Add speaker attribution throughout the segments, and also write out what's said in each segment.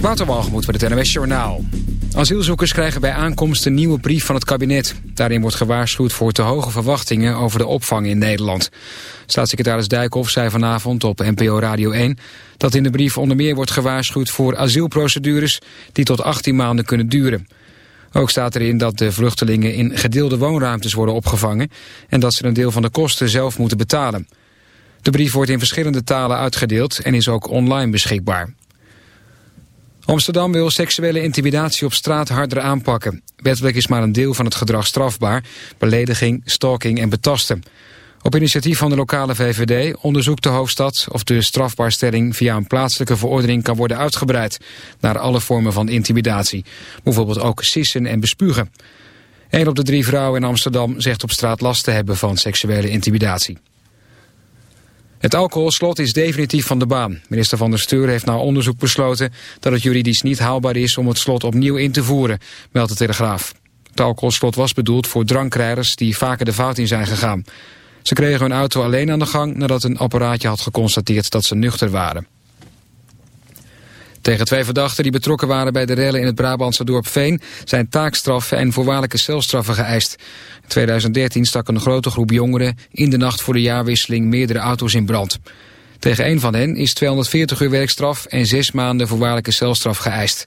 Speaker 1: Waterwalgemoed met het NWS Journaal. Asielzoekers krijgen bij aankomst een nieuwe brief van het kabinet. Daarin wordt gewaarschuwd voor te hoge verwachtingen over de opvang in Nederland. Staatssecretaris Dijkhoff zei vanavond op NPO Radio 1... dat in de brief onder meer wordt gewaarschuwd voor asielprocedures... die tot 18 maanden kunnen duren. Ook staat erin dat de vluchtelingen in gedeelde woonruimtes worden opgevangen... en dat ze een deel van de kosten zelf moeten betalen. De brief wordt in verschillende talen uitgedeeld en is ook online beschikbaar. Amsterdam wil seksuele intimidatie op straat harder aanpakken. Wettelijk is maar een deel van het gedrag strafbaar. Belediging, stalking en betasten. Op initiatief van de lokale VVD onderzoekt de hoofdstad of de strafbaarstelling via een plaatselijke verordening kan worden uitgebreid naar alle vormen van intimidatie. Bijvoorbeeld ook sissen en bespugen. Een op de drie vrouwen in Amsterdam zegt op straat last te hebben van seksuele intimidatie. Het alcoholslot is definitief van de baan. Minister van der Steur heeft na onderzoek besloten dat het juridisch niet haalbaar is om het slot opnieuw in te voeren, meldt de Telegraaf. Het alcoholslot was bedoeld voor drankrijders die vaker de fout in zijn gegaan. Ze kregen hun auto alleen aan de gang nadat een apparaatje had geconstateerd dat ze nuchter waren. Tegen twee verdachten die betrokken waren bij de rellen in het Brabantse dorp Veen... zijn taakstraffen en voorwaardelijke celstraffen geëist. In 2013 stak een grote groep jongeren in de nacht voor de jaarwisseling meerdere auto's in brand. Tegen een van hen is 240 uur werkstraf en zes maanden voorwaardelijke celstraf geëist.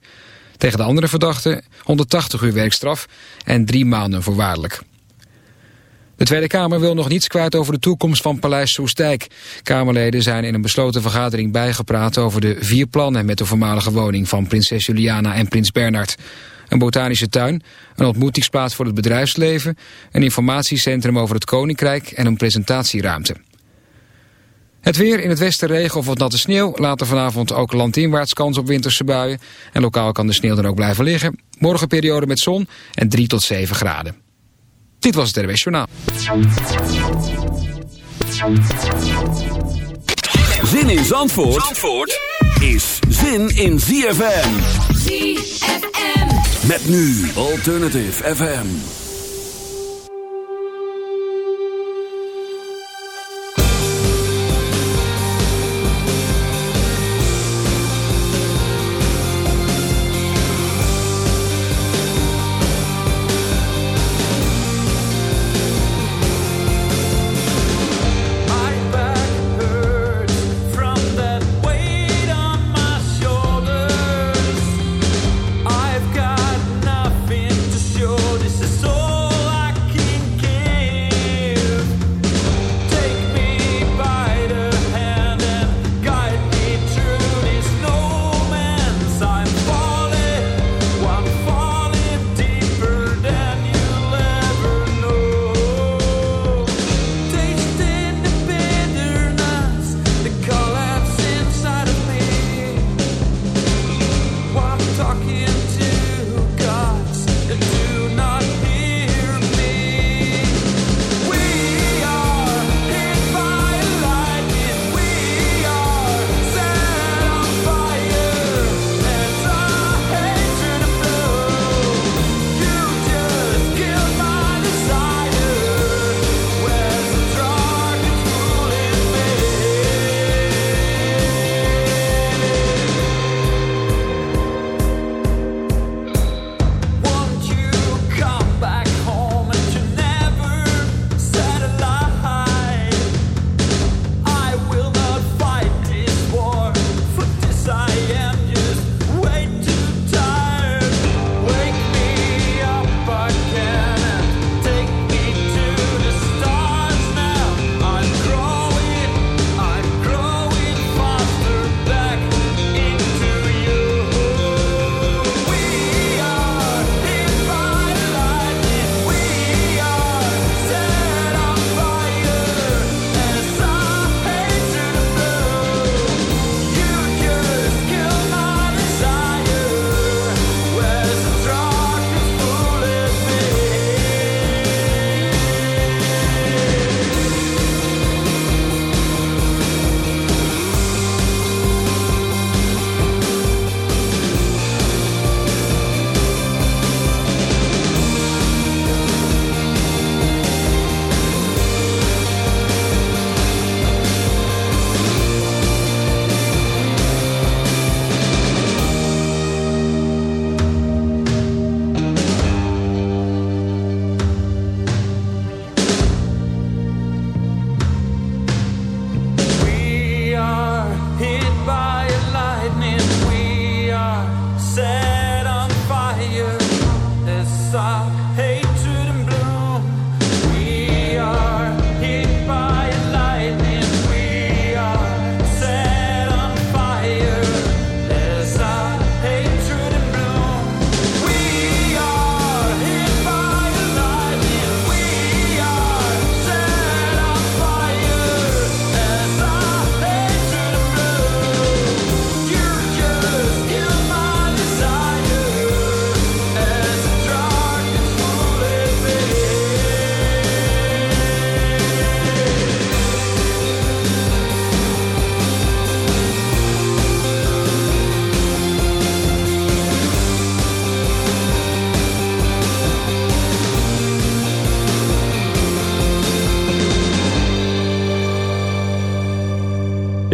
Speaker 1: Tegen de andere verdachten 180 uur werkstraf en drie maanden voorwaardelijk. De Tweede Kamer wil nog niets kwijt over de toekomst van Paleis Soestdijk. Kamerleden zijn in een besloten vergadering bijgepraat over de vier plannen met de voormalige woning van prinses Juliana en prins Bernard. Een botanische tuin, een ontmoetingsplaats voor het bedrijfsleven, een informatiecentrum over het Koninkrijk en een presentatieruimte. Het weer in het westen regen of wat natte sneeuw. Later vanavond ook landinwaarts kans op winterse buien. En lokaal kan de sneeuw dan ook blijven liggen. Morgen periode met zon en 3 tot 7 graden. Dit was het RWS Journaal.
Speaker 2: Zin in Zandvoort, Zandvoort is zin in ZFM. ZFM. Met nu Alternative FM.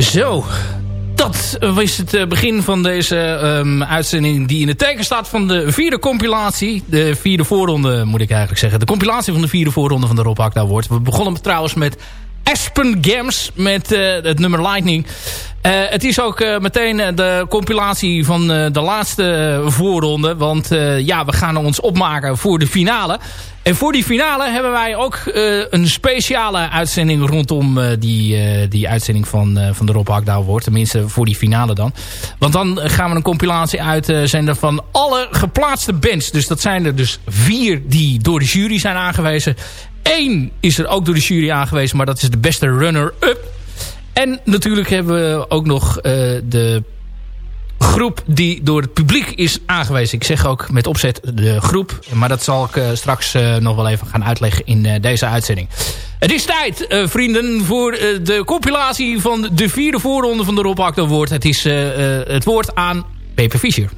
Speaker 3: Zo, dat was het eh, begin van deze um, uitzending die in het teken staat van de vierde compilatie. De vierde voorronde moet ik eigenlijk zeggen. De compilatie van de vierde voorronde van de Rob Akda wordt. We begonnen trouwens met Aspen Games met uh, het nummer Lightning. Uh, het is ook uh, meteen de compilatie van de laatste voorronde. Want ja, we gaan ons opmaken voor de finale. En voor die finale hebben wij ook een speciale uitzending rondom die, die uitzending van, van de Rob Hakdouw wordt. Tenminste voor die finale dan. Want dan gaan we een compilatie uitzenden van alle geplaatste bands. Dus dat zijn er dus vier die door de jury zijn aangewezen. Eén is er ook door de jury aangewezen, maar dat is de beste runner-up. En natuurlijk hebben we ook nog uh, de groep die door het publiek is aangewezen. Ik zeg ook met opzet de groep. Maar dat zal ik uh, straks uh, nog wel even gaan uitleggen in deze uitzending. Het is tijd, vrienden, voor de compilatie van de vierde voorronde van de Rob Award. Het is het woord aan Peper Fischer.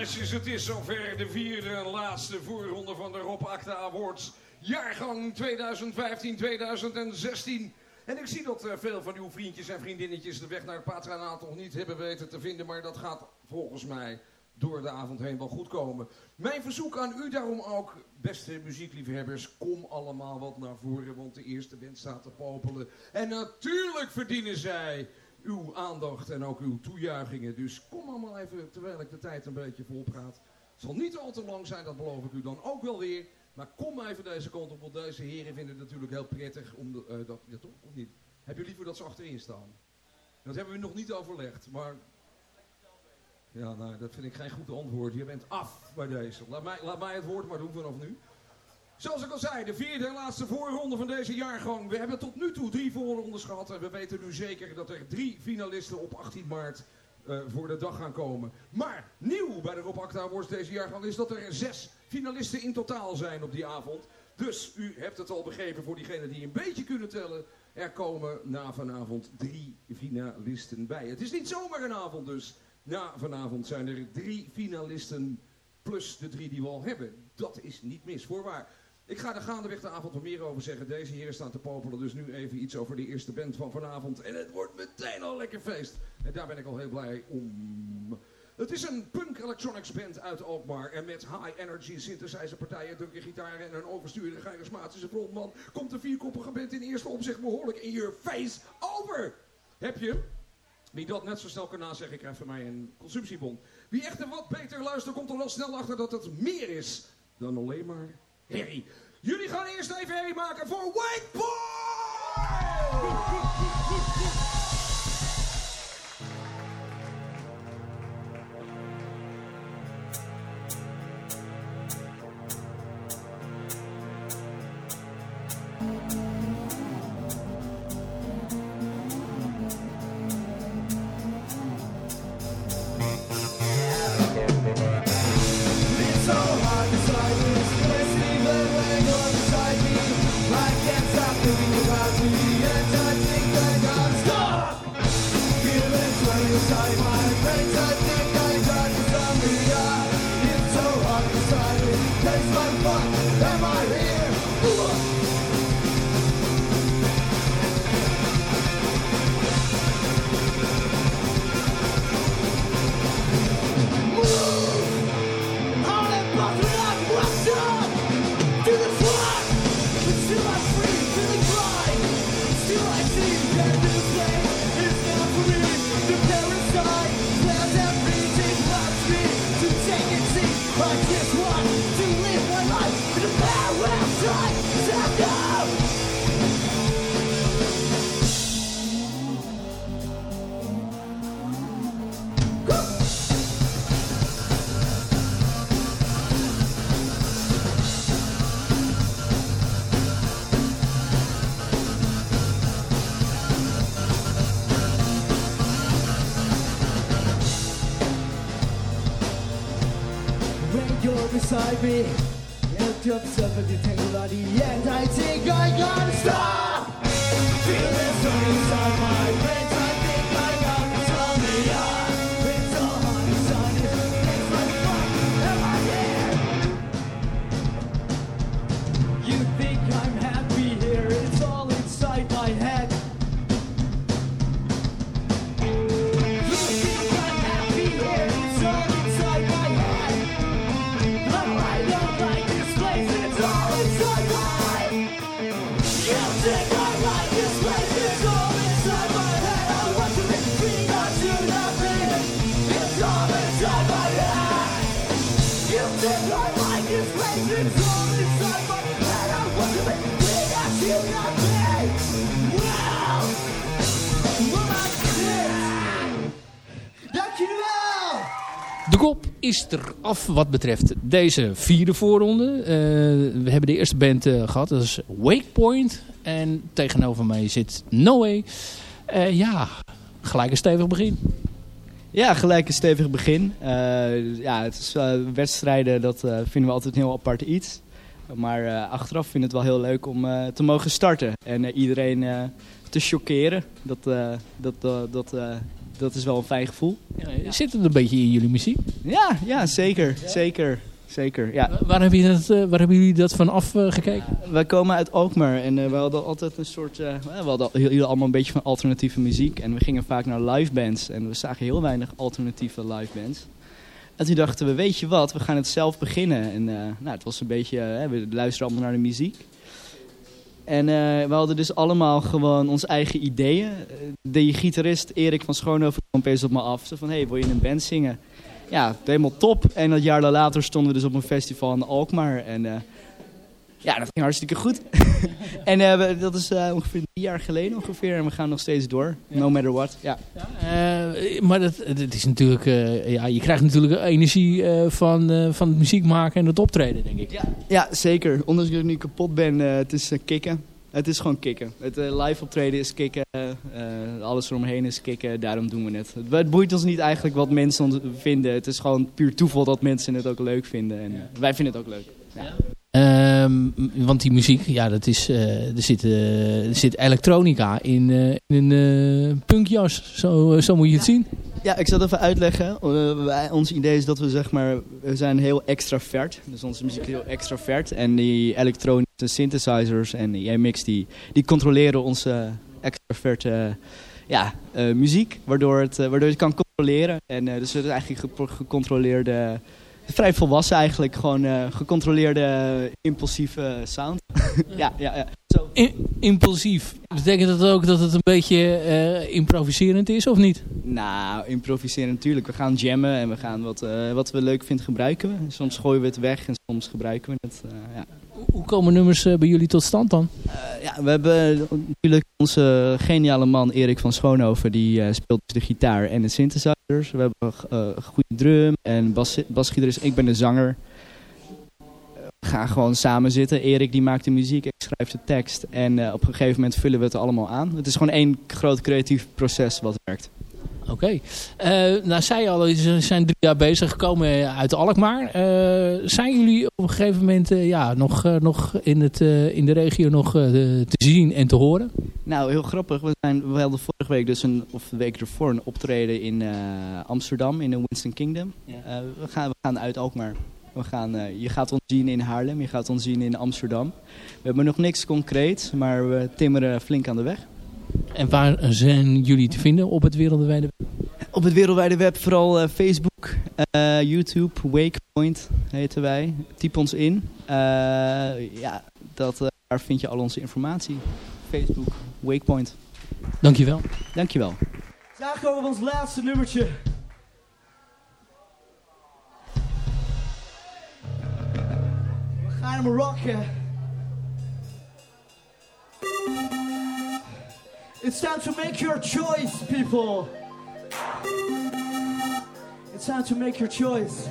Speaker 4: Meisjes, het is zover de vierde en laatste voorronde van de Rob Acta Awards. Jaargang 2015-2016. En ik zie dat uh, veel van uw vriendjes en vriendinnetjes de weg naar het patronaat nog niet hebben weten te vinden. Maar dat gaat volgens mij door de avond heen wel goed komen. Mijn verzoek aan u daarom ook, beste muziekliefhebbers, kom allemaal wat naar voren, want de eerste band staat te popelen. En natuurlijk verdienen zij uw aandacht en ook uw toejuichingen. Dus kom allemaal even, terwijl ik de tijd een beetje volpraat. Het zal niet al te lang zijn, dat beloof ik u dan ook wel weer. Maar kom even deze kant op, want deze heren vinden het natuurlijk heel prettig om de, uh, dat... Ja, toch? Of niet? Heb je liever dat ze achterin staan? Dat hebben we nog niet overlegd, maar... Ja, nou, dat vind ik geen goed antwoord. Je bent af bij deze. Laat mij, laat mij het woord maar doen vanaf nu. Zoals ik al zei, de vierde en laatste voorronde van deze jaargang. We hebben tot nu toe drie voorrondes gehad. En we weten nu zeker dat er drie finalisten op 18 maart uh, voor de dag gaan komen. Maar nieuw bij de Rob Acta Awards deze jaargang is dat er zes finalisten in totaal zijn op die avond. Dus u hebt het al begrepen voor diegenen die een beetje kunnen tellen. Er komen na vanavond drie finalisten bij. Het is niet zomaar een avond dus. Na vanavond zijn er drie finalisten plus de drie die we al hebben. Dat is niet mis, voorwaar. Ik ga er gaandeweg de avond wat meer over zeggen. Deze heren staan te popelen, dus nu even iets over de eerste band van vanavond. En het wordt meteen al lekker feest. En daar ben ik al heel blij om. Het is een punk electronics band uit Alkmaar. En met high energy synthesizer partijen, drukke gitaren en een overstuurde charismatische frontman... komt de vierkoppige band in eerste opzicht behoorlijk in je face over. Heb je? Wie dat net zo snel kan nazeggen, krijgt van mij een consumptiebon. Wie echter wat beter luistert, komt er wel snel achter dat het meer is dan alleen maar herrie. Jullie gaan eerst even herrie maken voor White Boy!
Speaker 5: Me. It jumps up and you tangled
Speaker 3: af wat betreft deze vierde voorronde. Eh, we hebben de eerste band eh, gehad, dat is Wakepoint. En tegenover mij zit Noé. Eh, ja, gelijk een stevig begin.
Speaker 6: Ja, gelijk een stevig begin. Ja, het is, wedstrijden, dat vinden we altijd een heel apart iets. Maar achteraf vind ik het wel heel leuk om te mogen starten. En iedereen te chockeren. Dat, dat, dat, dat is wel een fijn gevoel.
Speaker 3: Ja, zit het een beetje in jullie muziek?
Speaker 6: Ja, ja zeker. Zeker. Zeker, ja.
Speaker 3: Waar, heb je dat, eh, waar hebben jullie dat van afgekeken?
Speaker 6: Wij komen uit Alkmaar en eh, we hadden altijd een soort... eh, we hadden allemaal een beetje van alternatieve muziek. En we gingen vaak naar live bands. En we zagen heel weinig alternatieve live bands. En toen dachten we, weet je wat, we gaan het zelf beginnen. En eh, nou, het was een beetje, eh, we luisteren allemaal naar de muziek. En eh, we hadden dus allemaal gewoon onze eigen ideeën. Eh, De gitarist Erik van Schoonhoven kwam opeens op me af. Zo van, hey, wil je in een band zingen? Ja, helemaal top. En dat jaar later stonden we dus op een festival in Alkmaar. En eh, ja, dat ging hartstikke goed. en dat is ongeveer drie jaar geleden ongeveer. En we gaan nog steeds door. No matter what. Ja.
Speaker 3: Eh, maar dat, dat is natuurlijk, eh, ja, je krijgt natuurlijk energie eh, van, van het muziek maken en het optreden, denk ik.
Speaker 6: ja, zeker. Ondanks dat ik nu kapot ben, het is kicken. Het is gewoon kicken. Het live optreden is kicken. alles eromheen is kicken. Daarom doen we het. het. Boeit ons niet eigenlijk wat mensen vinden. Het is gewoon puur toeval dat mensen het ook leuk vinden. En wij vinden het ook leuk. Ja.
Speaker 3: Ehm, want die muziek, ja, dat is, eh, er, zit, eh, er zit elektronica in, eh, in een punkjas. Zo, zo moet je het zien.
Speaker 6: Ja, ik zal het even uitleggen. Ons idee is dat we zeg maar, we zijn heel extravert. Dus onze muziek is heel extravert. En die elektronische synthesizers en die mix die, die controleren onze extraverte ja, muziek. Waardoor, het, waardoor het kan controleren. En dus het is eigenlijk gecontroleerde, vrij volwassen eigenlijk. Gewoon eh, gecontroleerde impulsieve sound. ja, ja, ja. Zo.
Speaker 3: Impulsief. Betekent dat ook dat het een beetje eh, improviserend is, of niet?
Speaker 6: Nou, improviseren natuurlijk. We gaan jammen en we gaan wat, eh, wat we leuk vinden gebruiken we. Soms gooien we het weg en soms gebruiken we het. eh, ja.
Speaker 3: Hoe komen nummers bij jullie tot stand dan?
Speaker 6: Ja, we hebben natuurlijk onze geniale man Erik van Schoonhoven. Die speelt dus de gitaar en de synthesizers. We hebben goede drum en bas, basgitarist. Ik ben de zanger. Eh, gaan gewoon samen zitten. Erik die maakt de muziek, ik schrijf de tekst. En eh, op een gegeven moment vullen we het allemaal aan. Het is gewoon één groot creatief proces wat werkt.
Speaker 3: Oké. Eh, nou, zei je al, ze zijn drie jaar bezig gekomen uit Alkmaar. Eh, zijn jullie op een gegeven moment eh, ja, nog, eh, nog in, het, eh, in de regio nog eh, te zien en te horen?
Speaker 6: Nou, heel grappig. We, zijn, we hadden vorige week, dus een, of de week ervoor, een optreden in eh, Amsterdam, in de Winston Kingdom. Eh, we, gaan, we gaan uit Alkmaar. We gaan, eh, je gaat ons zien in Haarlem, je gaat ons zien in Amsterdam. We hebben nog niks concreets, maar we timmeren flink aan de weg.
Speaker 3: En waar zijn jullie te vinden op het wereldwijde web?
Speaker 6: Op het wereldwijde web vooral eh, Facebook, eh, YouTube, Wakepoint heten wij. Typ ons in. Eh, ja, dat, eh, daar vind je al onze informatie. Facebook, Wakepoint.
Speaker 3: Dankjewel.
Speaker 6: Dankjewel.
Speaker 5: Daar komen we ons laatste nummertje. Gaan hem rocken. It's time to make your choice, people. It's time to make your choice.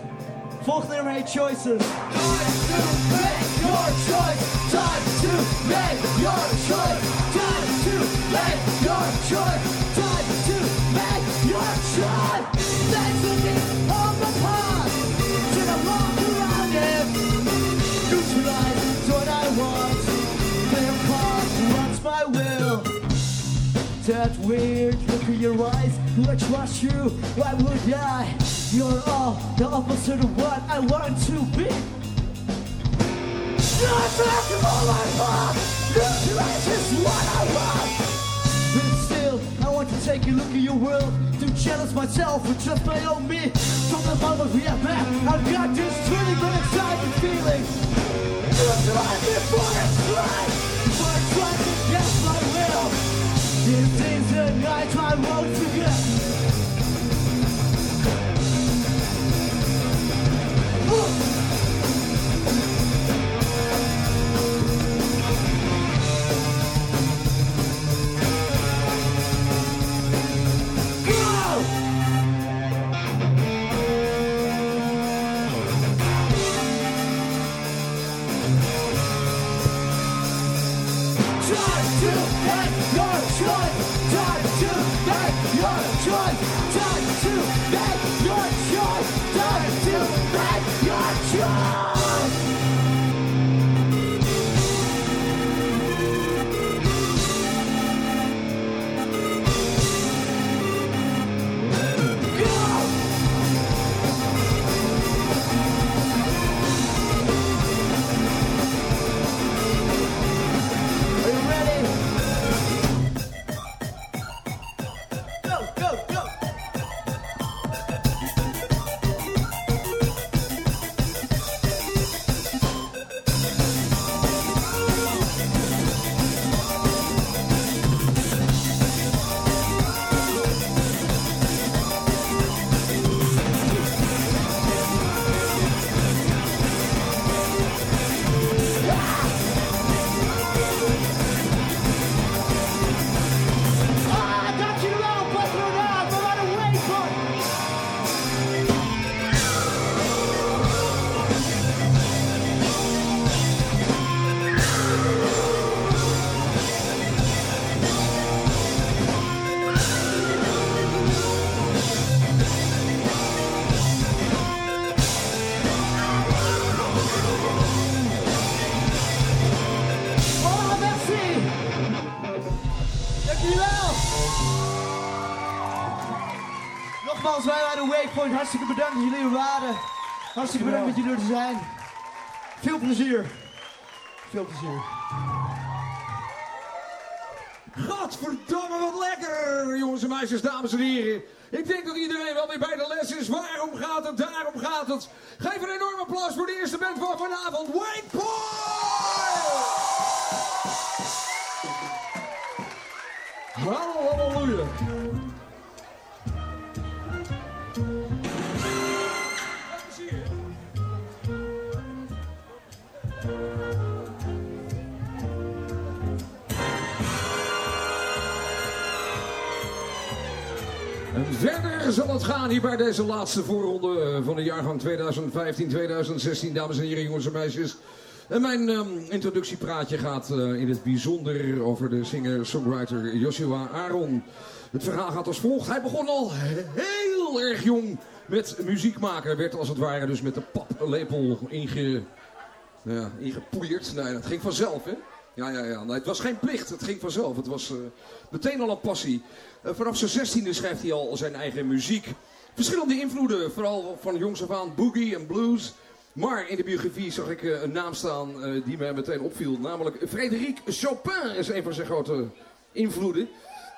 Speaker 5: Nummer heet Choices. Make your choice. Time to make your choice. Time to make your choice. Time to make your choice. Thanks to my will. That weird look in your eyes. Do I trust you? Why would I? You're all the opposite of what I want to be. Not back of all I want. Neutralize is what I want. But still, I want to take a look at your world. To challenge myself with just my own me. From the moment we are back, I've got this really good exciting feeling. Neutralize before it's right. Against my will. These nights I won't forget. to what you're Hartstikke bedankt dat jullie er zijn. Veel plezier. Veel plezier.
Speaker 4: Godverdomme, wat lekker! Jongens en meisjes, dames en heren. Ik denk dat iedereen wel weer bij de les is. Waarom gaat het? Daarom gaat het. Geef een enorm applaus voor de eerste band van vanavond. Waypoint! Halleluja. Het gaan hier bij deze laatste voorronde eh, van de jaargang 2015-2016, dames en heren, jongens en meisjes. En mijn um, introductiepraatje gaat uh, in het bijzonder over de singer-songwriter Joshua Aaron. Het verhaal gaat als volgt. Hij begon al heel erg jong met muziek maken. Werd als het ware dus met de paplepel inge, ja, ingepoeierd. Nee, dat ging vanzelf, hè? Ja, ja, ja. Het was geen plicht. Het ging vanzelf. Het was uh, meteen al een passie. Uh, vanaf zijn zestiende schrijft hij al zijn eigen muziek. Verschillende invloeden, vooral van jongs af aan boogie en blues. Maar in de biografie zag ik uh, een naam staan die mij meteen opviel. Namelijk Frédéric Chopin is een van zijn grote invloeden.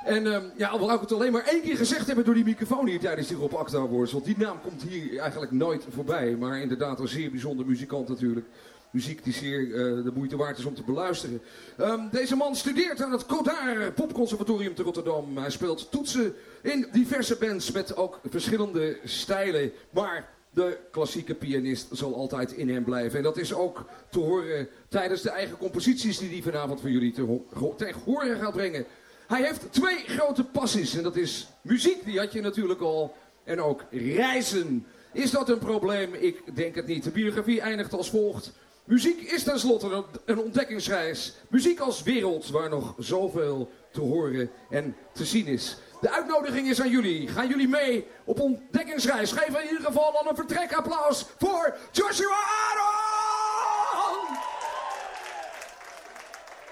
Speaker 4: En uh, ja, al wou ik het alleen maar één keer gezegd hebben door die microfoon hier tijdens die Rob Acta Awards. Want die naam komt hier eigenlijk nooit voorbij. Maar inderdaad een zeer bijzonder muzikant natuurlijk muziek die zeer uh, de moeite waard is om te beluisteren. Um, deze man studeert aan het Godard Popconservatorium te Rotterdam. Hij speelt toetsen in diverse bands met ook verschillende stijlen. Maar de klassieke pianist zal altijd in hem blijven. En dat is ook te horen tijdens de eigen composities die hij vanavond voor jullie te tegen horen gaat brengen. Hij heeft twee grote passies en dat is muziek, die had je natuurlijk al, en ook reizen. Is dat een probleem? Ik denk het niet. De biografie eindigt als volgt. Muziek is tenslotte een ontdekkingsreis. Muziek als wereld waar nog zoveel te horen en te zien is. De uitnodiging is aan jullie. Gaan jullie mee op ontdekkingsreis? Geef in ieder geval dan een vertrekapplaus voor Joshua Aaron!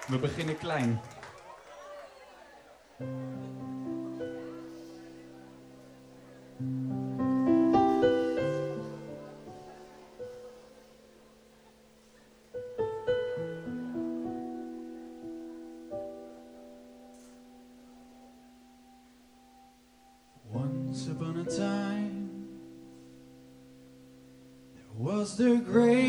Speaker 7: We beginnen klein. The great,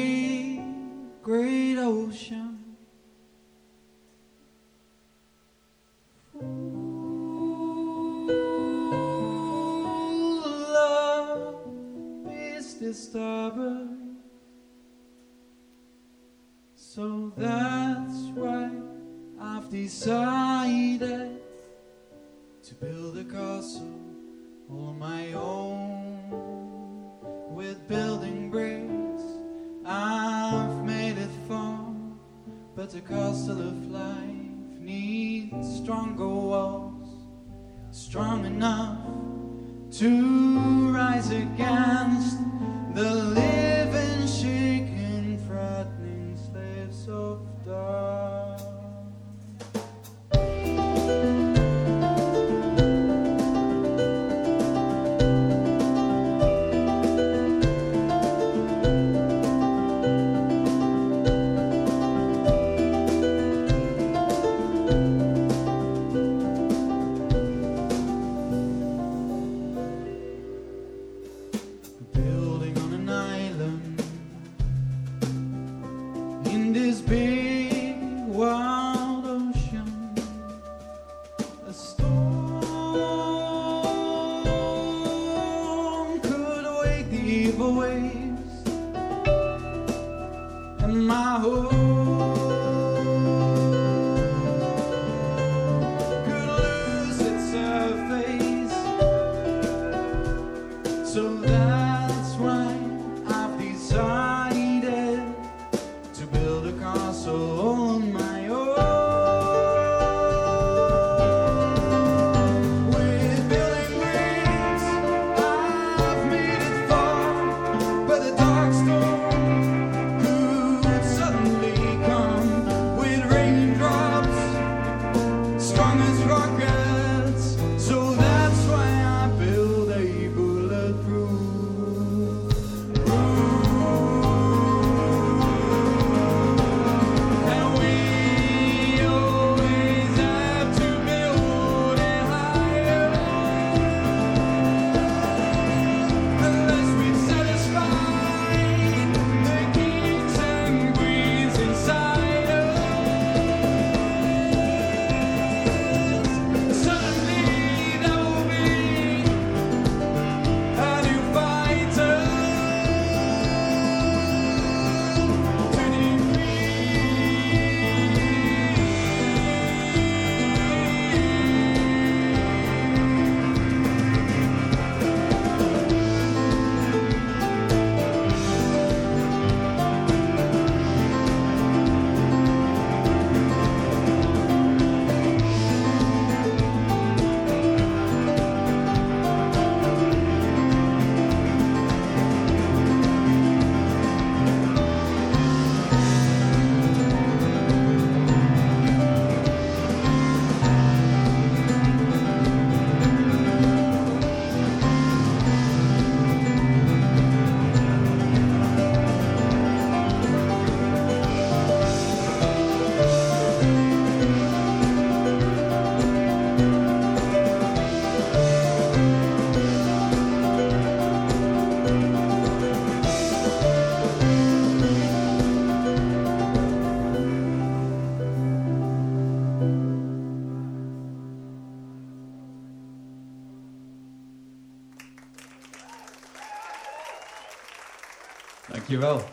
Speaker 8: Dankjewel.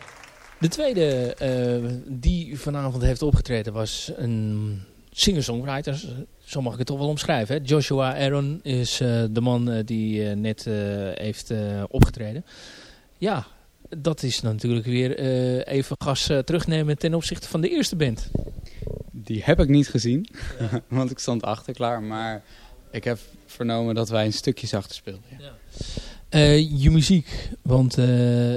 Speaker 3: De tweede eh, die vanavond heeft opgetreden was een singer-songwriter. Zo mag ik het toch wel omschrijven. Hè? Joshua Aaron is eh, de man eh, die net eh, heeft eh, opgetreden. Ja, dat is natuurlijk weer eh, even gas terugnemen ten opzichte van de eerste band.
Speaker 9: Die heb ik niet gezien, want ik stond achter klaar. Maar ik heb vernomen dat wij een stukjes achter speelden. Ja.
Speaker 3: Eh, je muziek, want eh,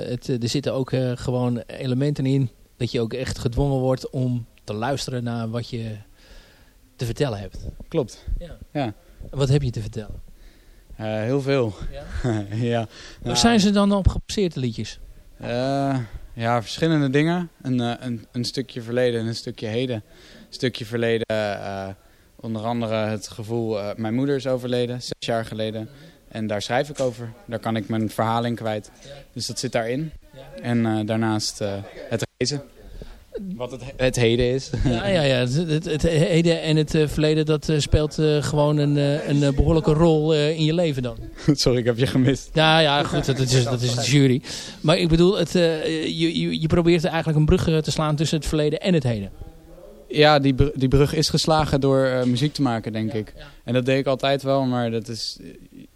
Speaker 3: het, er zitten ook eh, gewoon elementen in dat je ook echt gedwongen wordt om te luisteren naar wat je te vertellen hebt.
Speaker 9: Klopt.
Speaker 3: Ja.
Speaker 9: Ja.
Speaker 3: Wat heb je te vertellen?
Speaker 9: Eh, heel veel.
Speaker 3: Ja?
Speaker 9: ja.
Speaker 3: Waar
Speaker 9: Nou,
Speaker 3: zijn ze dan op gebaseerd, de liedjes?
Speaker 9: eh, ja, verschillende dingen. Een, eh, een, een stukje verleden en een stukje heden. Een stukje verleden, eh, onder andere het gevoel... eh, mijn moeder is overleden, zes jaar geleden. En daar schrijf ik over. Daar kan ik mijn verhaal in kwijt. Dus dat zit daarin. En eh, daarnaast eh, het reizen. Wat het, het heden is.
Speaker 3: Ja, ja, ja. Het, het, het heden en het eh, verleden, dat speelt gewoon een, een eh, behoorlijke rol in je leven dan.
Speaker 9: Sorry, ik heb je gemist.
Speaker 3: Ja, ja, goed, dat, is, dat is de jury. Maar ik bedoel, het, je, je, je probeert eigenlijk een brug te slaan tussen het verleden en het heden.
Speaker 9: Ja, die, br- die brug is geslagen door muziek te maken, denk ik. En dat deed ik altijd wel, maar dat is,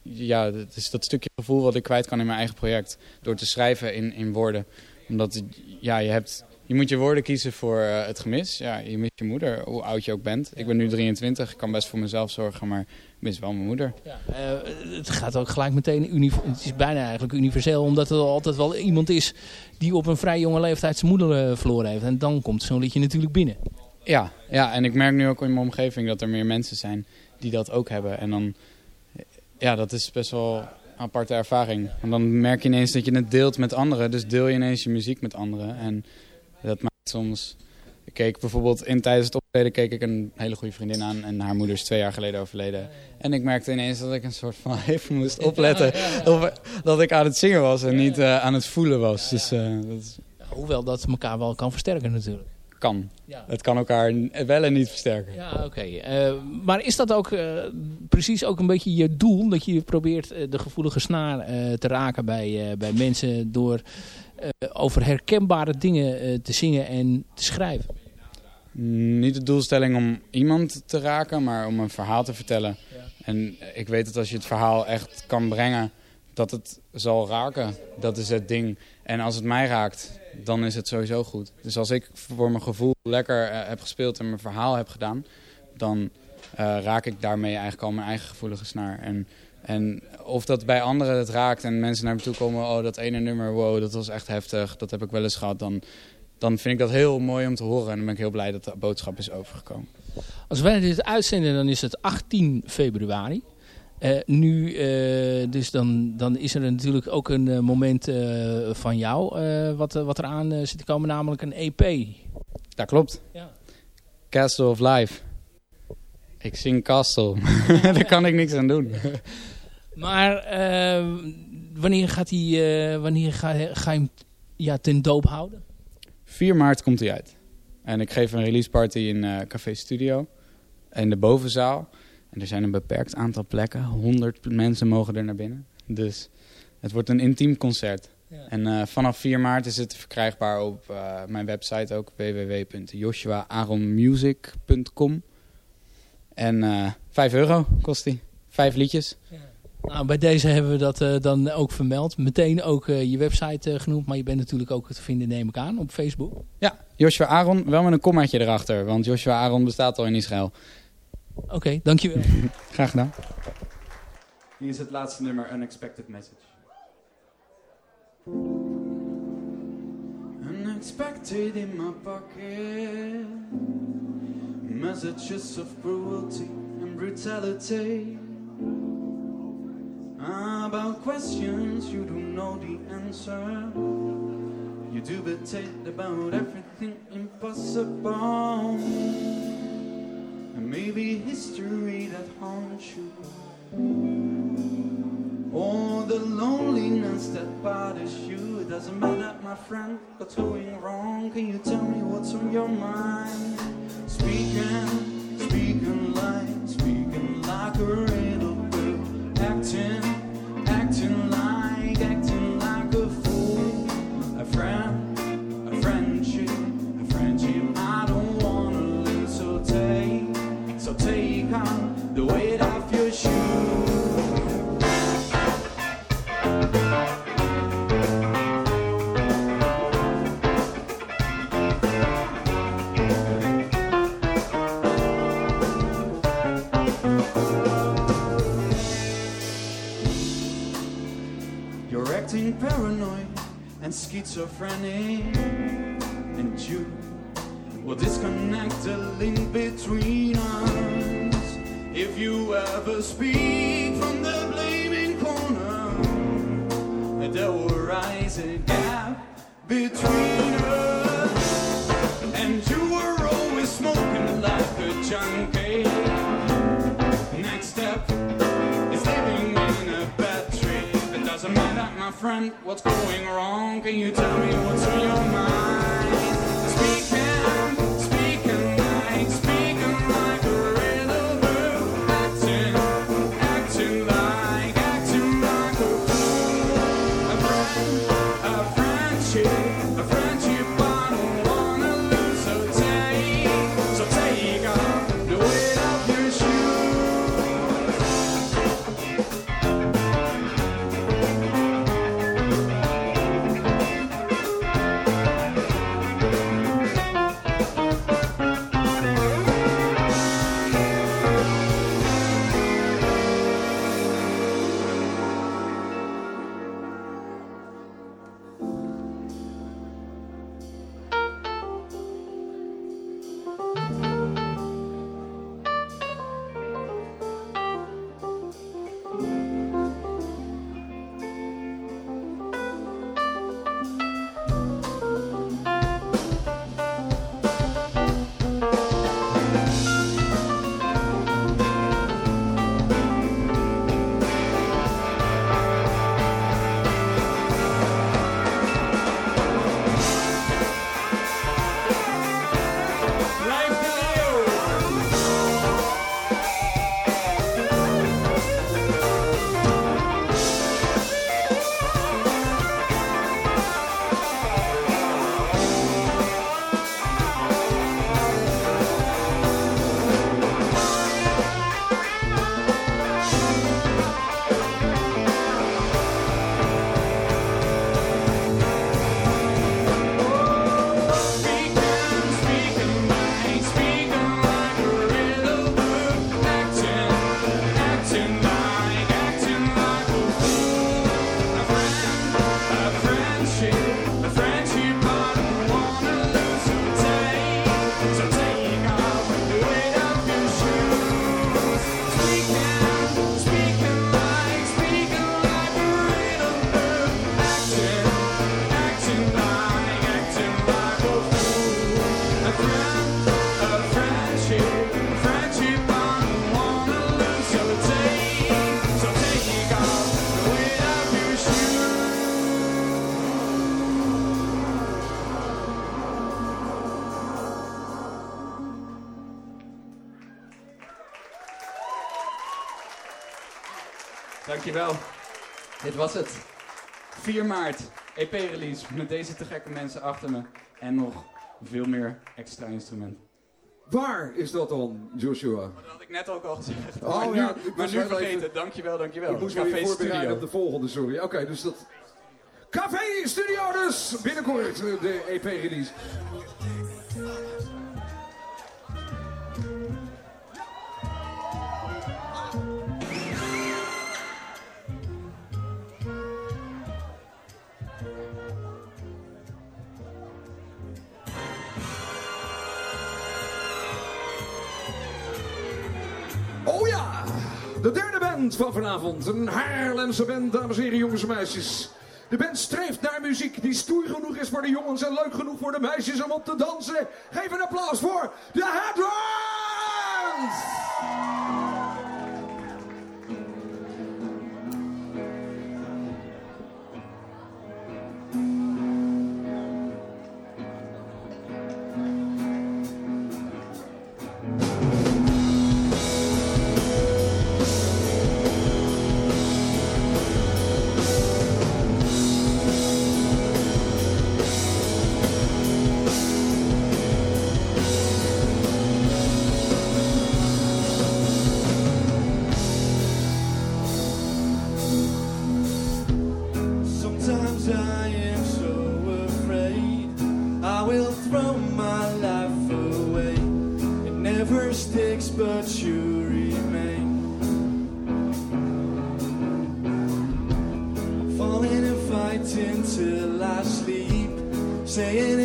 Speaker 9: ja, dat is dat stukje gevoel wat ik kwijt kan in mijn eigen project. Door te schrijven in, in woorden. Omdat ja, je hebt je moet je woorden kiezen voor eh, het gemis. Ja, je mist je moeder, hoe oud je ook bent. Ik ben nu 23, ik kan best voor mezelf zorgen, maar ik mis wel mijn moeder.
Speaker 3: Ja, eh, het gaat ook gelijk meteen, het is bijna eigenlijk universeel, omdat er altijd wel iemand is die op een vrij jonge leeftijd zijn moeder eh, verloren heeft. En dan komt zo'n liedje natuurlijk binnen.
Speaker 9: Ja, ja, en ik merk nu ook in mijn omgeving dat er meer mensen zijn die dat ook hebben. En dan, ja, dat is best wel een aparte ervaring. En dan merk je ineens dat je het deelt met anderen. Dus deel je ineens je muziek met anderen. En dat maakt soms... Ik keek bijvoorbeeld in tijdens het optreden keek ik een hele goede vriendin aan. En haar moeder is twee jaar geleden overleden. En ik merkte ineens dat ik een soort van even moest opletten. Dat ik aan het zingen was en niet eh, aan het voelen was. Dus eh, dat is-
Speaker 3: Hoewel dat elkaar wel kan versterken natuurlijk.
Speaker 9: Kan.
Speaker 3: Ja.
Speaker 9: Het kan elkaar wel en niet versterken.
Speaker 3: Ja, oké. Eh, maar is dat ook eh, precies ook een beetje je doel? Dat je probeert eh, de gevoelige snaar te raken bij, bij mensen door over herkenbare dingen te zingen en te schrijven?
Speaker 9: Niet de doelstelling om iemand te raken, maar om een verhaal te vertellen. En ik weet dat als je het verhaal echt kan brengen, dat het zal raken. Dat is het ding. En als het mij raakt, dan is het sowieso goed. Dus als ik voor mijn gevoel lekker eh, heb gespeeld en mijn verhaal heb gedaan, dan eh, raak ik daarmee eigenlijk al mijn eigen gevoelige snaar. En, en of dat bij anderen het raakt en mensen naar me toe komen, oh dat ene nummer, wow, dat was echt heftig, dat heb ik wel eens gehad, dan, dan vind ik dat heel mooi om te horen. En dan ben ik heel blij dat de boodschap is overgekomen.
Speaker 3: Als wij dit uitzenden, dan is het 18 februari. Eh, nu, eh, dus dan, dan is er natuurlijk ook een eh, moment van jou wat, wat eraan zit te komen, namelijk een EP.
Speaker 9: Dat klopt.
Speaker 3: Ja.
Speaker 9: Castle of Life. Ik zing Castle. Daar kan ik niks aan doen.
Speaker 3: Maar wanneer, gaat die, wanneer ga, ga je hem ja, ten doop houden?
Speaker 9: 4 maart komt hij uit. En ik geef een release party in Café Studio. In de bovenzaal. En er zijn een beperkt aantal plekken. 100 mensen mogen er naar binnen. Dus het wordt een intiem concert.
Speaker 3: Ja.
Speaker 9: En eh, vanaf 4 maart is het verkrijgbaar op eh, mijn website ook. www.joshuaaronmusic.com En eh 5 euro kost die. Vijf liedjes.
Speaker 3: Nou, bij deze hebben we dat dan ook vermeld. Meteen ook je website genoemd, maar je bent natuurlijk ook te vinden, neem ik aan, op Facebook.
Speaker 9: Ja, Joshua Aaron, wel met een kommaatje erachter. Want Joshua Aaron bestaat al in Israël.
Speaker 3: Oké, dankjewel.
Speaker 9: Graag gedaan.
Speaker 8: Hier is het laatste nummer, Unexpected Message. Unexpected in my pocket Messages of cruelty and brutality About questions you don't know the answer You dubitate about everything impossible maybe history that haunts you all the loneliness that bothers you It doesn't matter, my friend, what's going wrong Can you tell me what's on your mind? Speaking schizophrenic, and you will disconnect the link between us. If you ever speak Dankjewel. Dit was het. 4 maart, EP-release met deze te gekke mensen achter me. En nog veel meer extra instrumenten.
Speaker 4: Waar is dat dan, Joshua?
Speaker 8: Dat had ik net ook al gezegd.
Speaker 4: Oh,
Speaker 8: maar nu,
Speaker 4: ja,
Speaker 8: maar nu
Speaker 4: wel
Speaker 8: vergeten.
Speaker 4: even-
Speaker 8: Dankjewel, dankjewel.
Speaker 4: Ik moest
Speaker 8: Café
Speaker 4: voorbereiden
Speaker 8: Studio.
Speaker 4: op de volgende, sorry. Oké, dus dat... Café Studio dus! Binnenkort de EP-release. Van vanavond. Een Haarlemse band, dames en heren, jongens en meisjes. De band streeft naar muziek die stoer genoeg is voor de jongens en leuk genoeg voor de meisjes om op te dansen. Geef een applaus voor de Headruns!
Speaker 5: say it.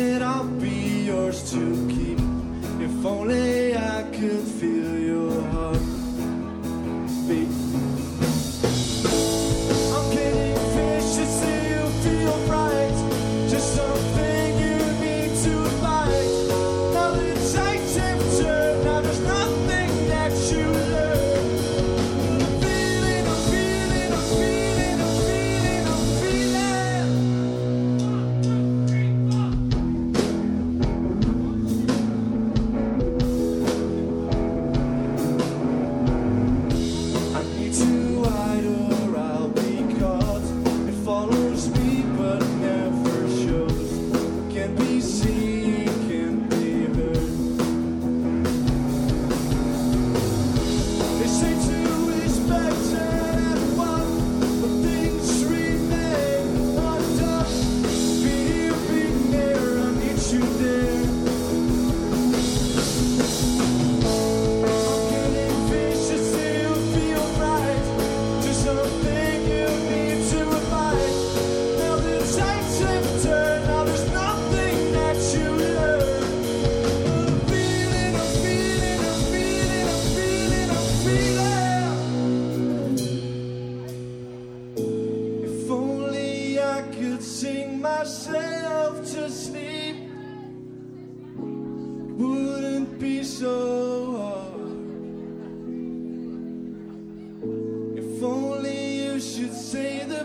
Speaker 5: Be so hard. If only you should say the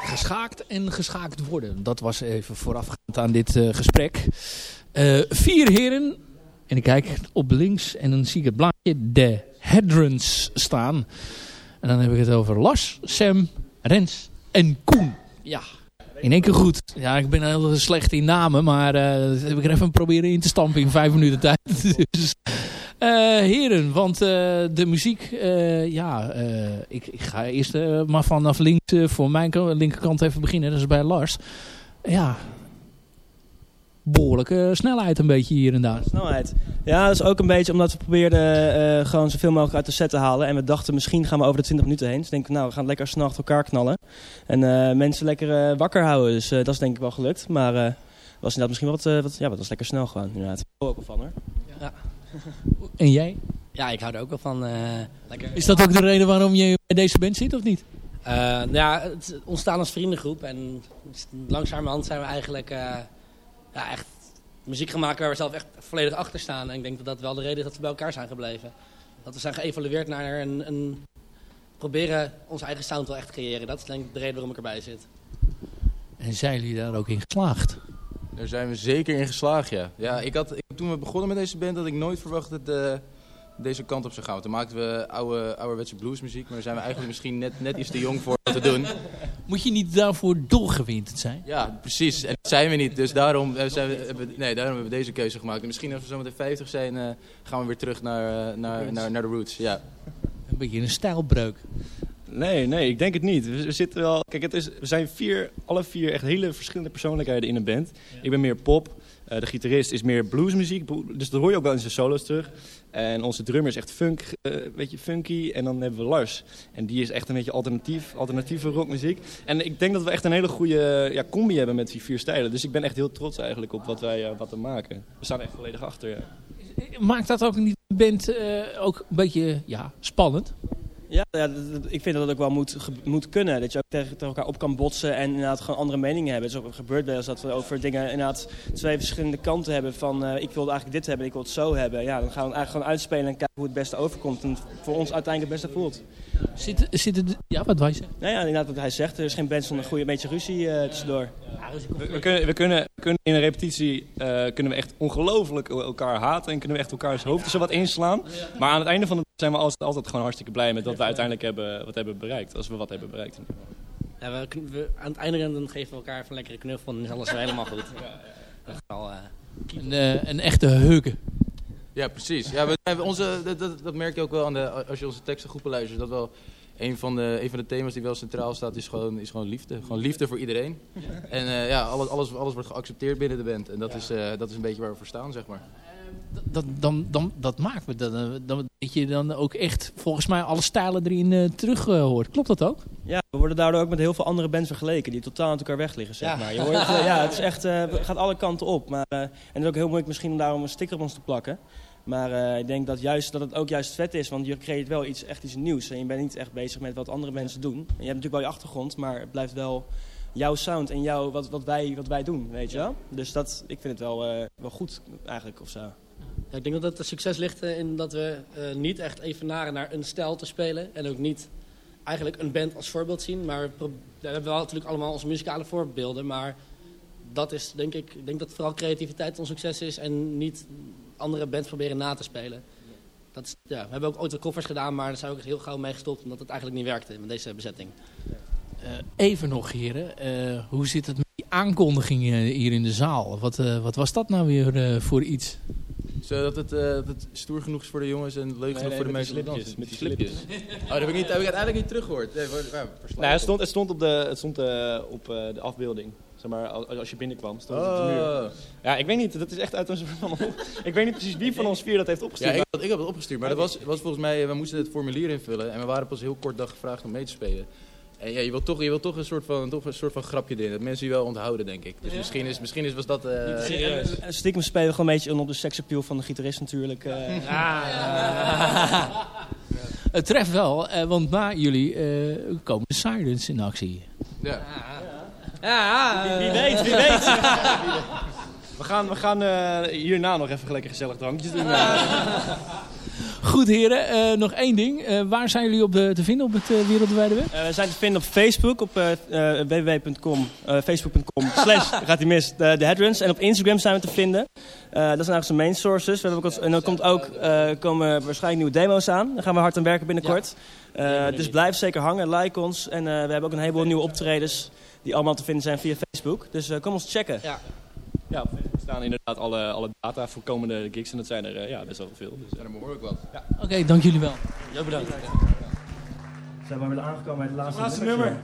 Speaker 3: geschaakt en geschaakt worden. Dat was even voorafgaand aan dit eh, gesprek. Eh, vier heren. En ik kijk op links en dan zie ik het blaadje. De Hedrons staan. En dan heb ik het over Lars, Sam, Rens en Koen. Ja, in één keer goed. Ja, ik ben heel slecht in namen, maar eh, dat heb ik er even proberen in te stampen in vijf minuten tijd. dus, heren, want eh, de muziek, eh, ja, eh, ik, ik ga eerst eh, maar vanaf links eh, voor mijn ka- linkerkant even beginnen. Dat is bij Lars. Ja, behoorlijke snelheid een beetje hier en daar.
Speaker 10: Snelheid. Ja, dat is ook een beetje omdat we probeerden eh, gewoon zoveel mogelijk uit de set te halen. En we dachten misschien gaan we over de 20 minuten heen. Dus denken we, nou, we gaan lekker snel achter elkaar knallen. En eh, mensen lekker eh, wakker houden. Dus eh, dat is denk ik wel gelukt. Maar eh was inderdaad misschien wel wat, eh, wat, ja, wat was lekker snel gewoon. Inderdaad. Ik hou ook wel van hoor.
Speaker 3: En jij?
Speaker 11: Ja, ik hou er ook wel van. eh, lekker.
Speaker 3: Is dat ook de reden waarom je bij deze band zit of niet?
Speaker 11: Eh, nou ja, het ontstaan als vriendengroep. En langzamerhand zijn we eigenlijk eh, ja, echt muziek gaan maken waar we zelf echt volledig achter staan. En ik denk dat dat wel de reden is dat we bij elkaar zijn gebleven. Dat we zijn geëvalueerd naar een, een proberen onze eigen sound wel echt te creëren. Dat is denk ik de reden waarom ik erbij zit.
Speaker 3: En zijn jullie daar ook in geslaagd?
Speaker 12: Daar zijn we zeker in geslaagd, ja. ja ik had, ik, toen we begonnen met deze band had ik nooit verwacht dat eh, deze kant op zou gaan. Toen maakten we oude, ouderwetse bluesmuziek, maar daar zijn we eigenlijk misschien net, net iets te jong voor om te doen.
Speaker 3: Moet je niet daarvoor doorgewinterd zijn?
Speaker 12: Ja, precies. En dat zijn we niet. Dus daarom, eh, zijn we, hebben, nee, daarom hebben we deze keuze gemaakt. En misschien als we zo meteen 50 zijn, eh, gaan we weer terug naar, naar, naar, naar de roots. Ja.
Speaker 3: Een beetje een stijlbreuk.
Speaker 10: Nee, nee, ik denk het niet. We, we zitten wel. Kijk, het is, we zijn vier, alle vier echt hele verschillende persoonlijkheden in een band. Ik ben meer pop. eh, de gitarist is meer bluesmuziek. blu- Dus dat hoor je ook wel in zijn solo's terug. En onze drummer is echt funk, eh weet je, funky. En dan hebben we Lars. En die is echt een beetje alternatief, alternatieve rockmuziek. En ik denk dat we echt een hele goede ja, combi hebben met die vier stijlen. Dus ik ben echt heel trots eigenlijk op wat wij eh, wat we maken. We staan echt volledig achter. Ja.
Speaker 3: Maakt dat ook niet band ook een beetje ja, spannend?
Speaker 10: Ja, dat- dat- ik vind dat het ook wel moet, moet kunnen. Dat je ook tegen, elkaar op kan botsen en inderdaad gewoon andere meningen hebben. Het is ook gebeurd wel eens dat we over dingen inderdaad twee verschillende kanten hebben. Van eh, ik wilde eigenlijk dit hebben en ik wil het zo hebben. Ja, dan gaan we eigenlijk gewoon uitspelen en kijken hoe het beste overkomt. En voor ons uiteindelijk het beste voelt.
Speaker 3: Zit, zit het, ja, wat wij zeggen?
Speaker 10: Nou ja, inderdaad wat hij zegt. Er is geen band zonder een goede beetje ruzie eh, tussendoor. We, we kunnen, we, kunnen, kunnen in een repetitie eh, kunnen we echt ongelooflijk elkaar haten. En kunnen we echt elkaars hoofden zo wat inslaan. Maar aan het einde van de dag zijn we altijd, altijd gewoon hartstikke blij met wat we uiteindelijk hebben, wat hebben bereikt. Als we wat hebben bereikt.
Speaker 11: Ja, we, we- aan het einde dan geven we elkaar een lekkere knuffel en dan is alles weer helemaal goed. Dat is wel, eh,
Speaker 3: Een, een echte heuken.
Speaker 12: Ja, precies. Ja, we, onze, dat, dat, dat merk je ook wel aan de, als je onze teksten goed beluistert. Dat wel een van, de, een van de thema's die wel centraal staat is gewoon, is gewoon liefde. Gewoon liefde voor iedereen. En eh, ja, alles, alles, alles wordt geaccepteerd binnen de band. En dat, is, eh, dat is een beetje waar we voor staan, zeg maar.
Speaker 3: Dat, dan, dan, dat maakt me dan, eh, dan, dat je dan ook echt volgens mij alle stijlen erin eh, terug eh, hoort. Klopt dat ook?
Speaker 10: Ja, we worden daardoor ook met heel veel andere bands vergeleken die totaal uit elkaar weg liggen, zeg
Speaker 11: Ja.
Speaker 10: maar. Je hoort, eh, ja, het is echt, eh, het gaat alle kanten op. Maar, eh, en het is ook heel moeilijk misschien om daarom een sticker op ons te plakken. Maar eh, ik denk dat, juist, dat het ook juist vet is, want je creëert wel iets, echt iets nieuws. En je bent niet echt bezig met wat andere mensen doen. En je hebt natuurlijk wel je achtergrond, maar het blijft wel jouw sound en jouw, wat, wat, wij, wat wij doen, weet je wel? Dus dat, ik vind het wel, eh, wel goed eigenlijk, of zo.
Speaker 11: Ja, ik denk dat het succes ligt eh, in dat we niet echt evenaren naar een stijl te spelen. En ook niet eigenlijk een band als voorbeeld zien. Maar we, pro- we hebben wel natuurlijk allemaal onze muzikale voorbeelden. Maar dat is denk ik, ik denk dat vooral creativiteit ons succes is. En niet andere bands proberen na te spelen. Dat is, ja, we hebben ook ooit de koffers gedaan, maar daar zijn we ook heel gauw mee gestopt. Omdat het eigenlijk niet werkte met deze bezetting.
Speaker 3: Eh, even nog heren, eh, hoe zit het met die aankondiging eh, hier in de zaal? Wat, eh, wat was dat nou weer voor iets?
Speaker 12: Zodat het, eh, dat het stoer genoeg is voor de jongens en leuk genoeg voor de
Speaker 10: slipjes,
Speaker 12: dansen.
Speaker 10: met die slipjes.
Speaker 12: Oh, dat heb ik, niet, heb ik uiteindelijk niet teruggehoord. Nee, waar, waar, verslaafd.
Speaker 10: Nou, het stond, het stond op, de, het stond, eh, op eh, de afbeelding. Zeg maar, als, je binnenkwam, stond het op de muur.
Speaker 12: Oh.
Speaker 10: Ja, ik weet niet, dat is echt uit van... ik weet niet precies wie van ons vier dat heeft
Speaker 12: Ja,
Speaker 10: opgestuurd.
Speaker 12: ik, had- ik heb het opgestuurd, maar dat was, was volgens mij, we moesten het formulier invullen en we waren pas heel kort dag gevraagd om mee te spelen. En ja, je wilt toch, je wilt toch, een, soort van, toch een soort van grapje erin, dat mensen je wel onthouden, denk ik. Dus misschien, is, misschien is, was dat... eh,
Speaker 10: Serieus. En Stiekem spelen we gewoon een beetje in op de seksappeal van de gitarist natuurlijk. eh.
Speaker 3: Het treft wel, eh, want na jullie eh, komen de Sirens in actie.
Speaker 12: ja.
Speaker 10: Wie, wie weet, wie weet. We gaan, we gaan eh, hierna nog even lekker gezellig drankjes doen.
Speaker 3: Goed heren, Eh, nog één ding. Eh, waar zijn jullie op de, te vinden op het uh, wereldwijde web?
Speaker 13: Uh, we zijn te vinden op Facebook, op uh, www.com, facebook.com slash gaat die mis, de, de Headruns. En op Instagram zijn we te vinden. dat zijn eigenlijk onze main sources. We hebben ook, en er komt ook, komen waarschijnlijk nieuwe demo's aan. Daar gaan we hard aan werken binnenkort. Ja. dus blijf zeker hangen, like ons. En we hebben ook een heleboel nieuwe optredens die allemaal te vinden zijn via Facebook. Dus kom ons checken.
Speaker 10: Ja. Ja, op Facebook staan inderdaad alle, alle data voor komende gigs. En dat zijn er uh, ja, best wel veel. Dus,
Speaker 12: zijn er behoorlijk wat.
Speaker 3: Ja. Oké, okay, dank jullie wel.
Speaker 13: Ja, bedankt. Zijn we weer aangekomen bij het laatste,
Speaker 5: laatste nummer.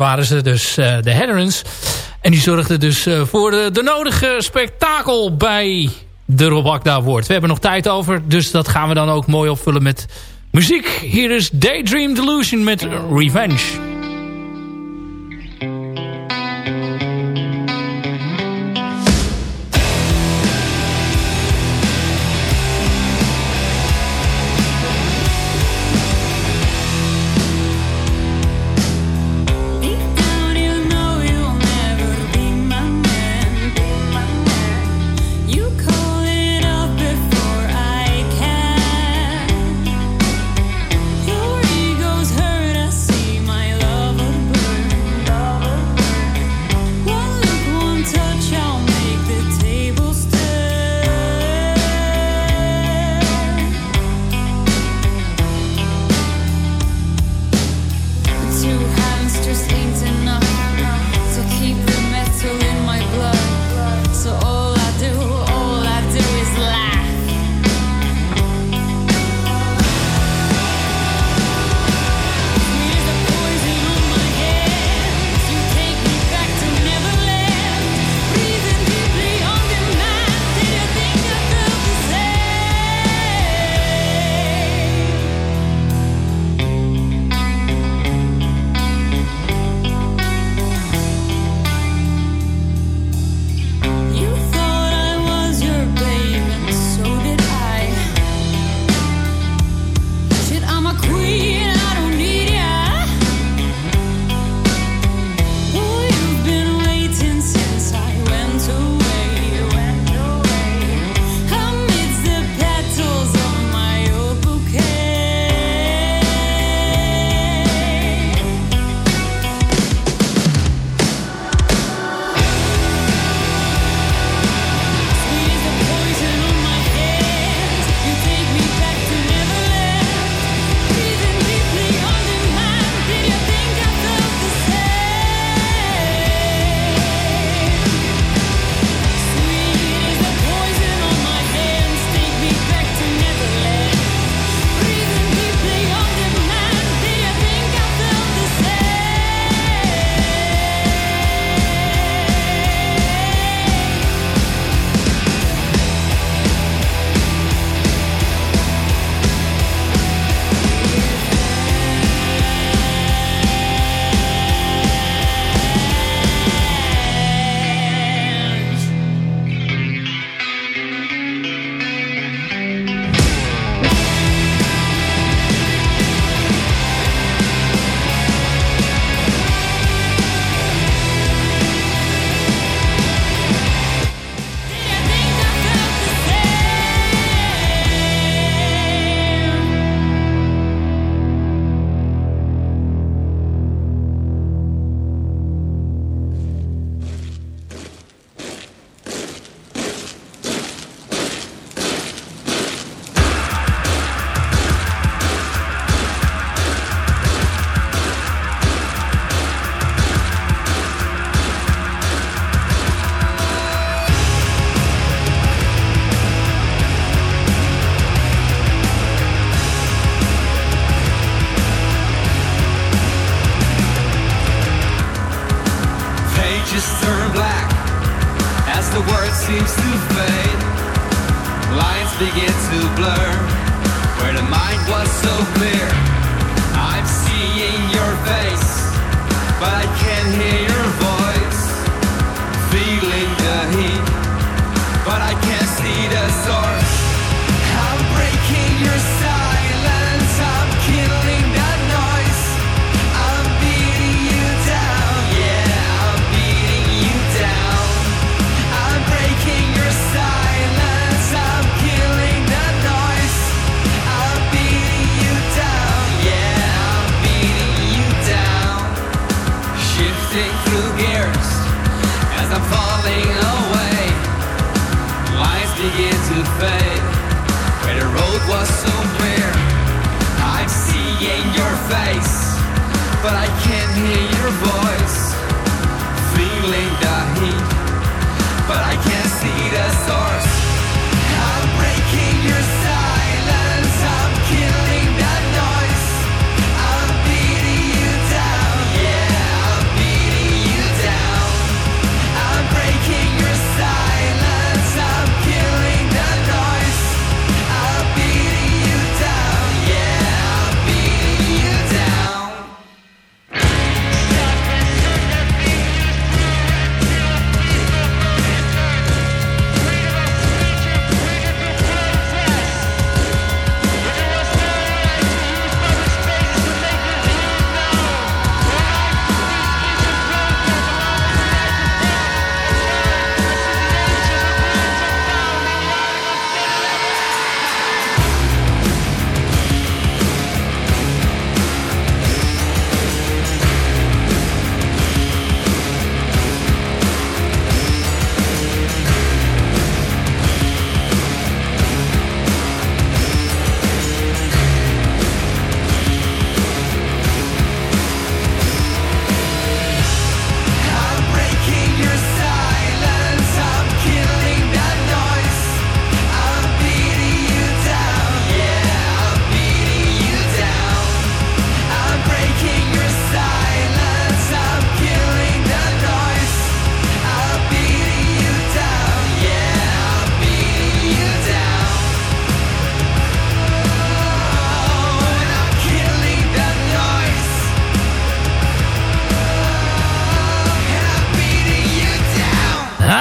Speaker 3: Waren ze dus, uh, de Headruns. En die zorgden dus uh, voor de, nodige spektakel bij de Rob Woord. We hebben nog tijd over, dus dat gaan we dan ook mooi opvullen met muziek. Hier is Daydream Delusion met Revenge.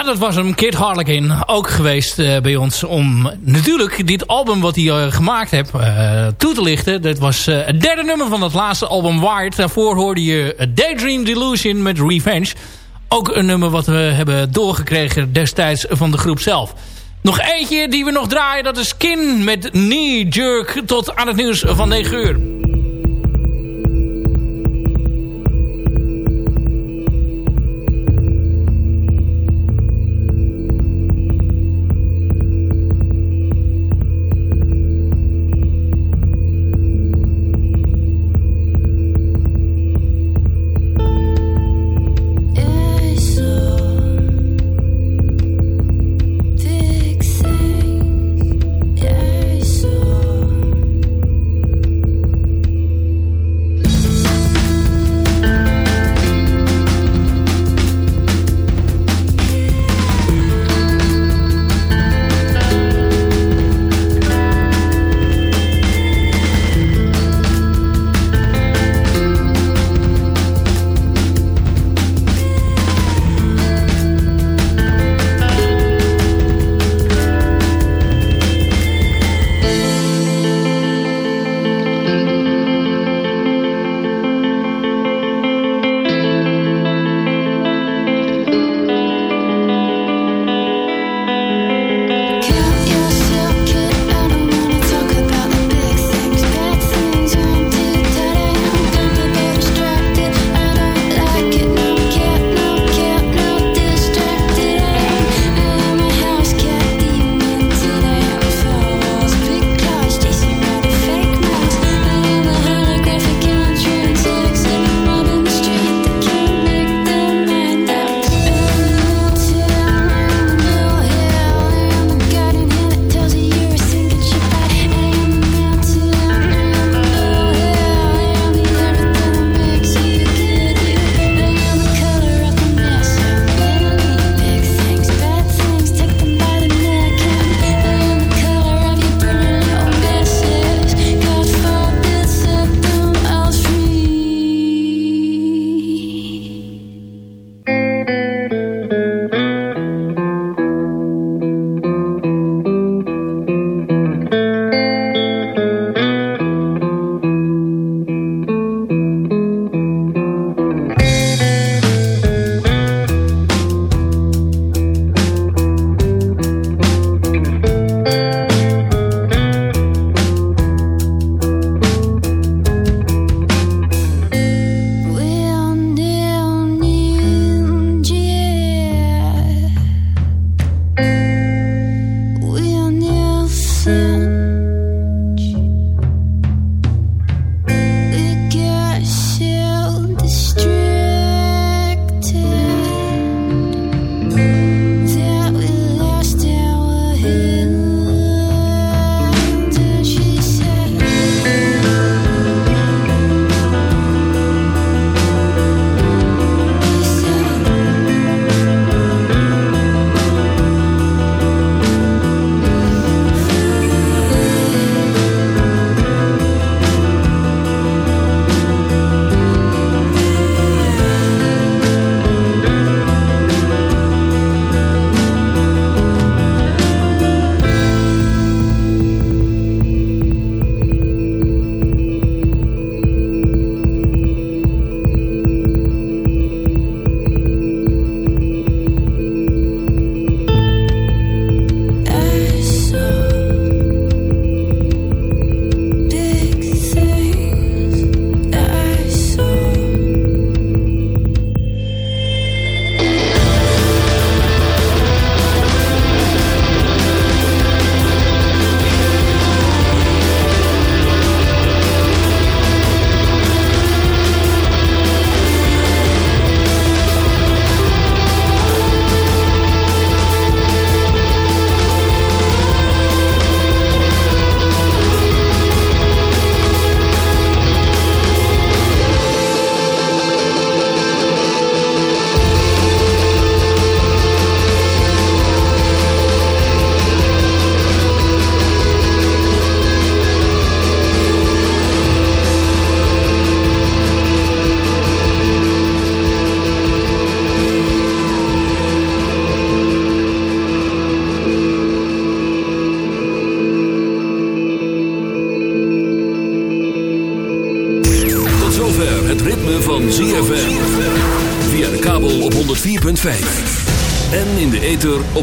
Speaker 3: dat was hem, Kit Harlequin, ook geweest eh, bij ons om natuurlijk dit album wat hij eh, gemaakt heeft eh, toe te lichten. Dat was het derde nummer van dat laatste album Wired. Daarvoor hoorde je Daydream Delusion met Revenge. Ook een nummer wat we hebben doorgekregen destijds van de groep zelf. Nog eentje die we nog draaien, dat is Kin met Knee Jerk tot aan het nieuws van 9 uur.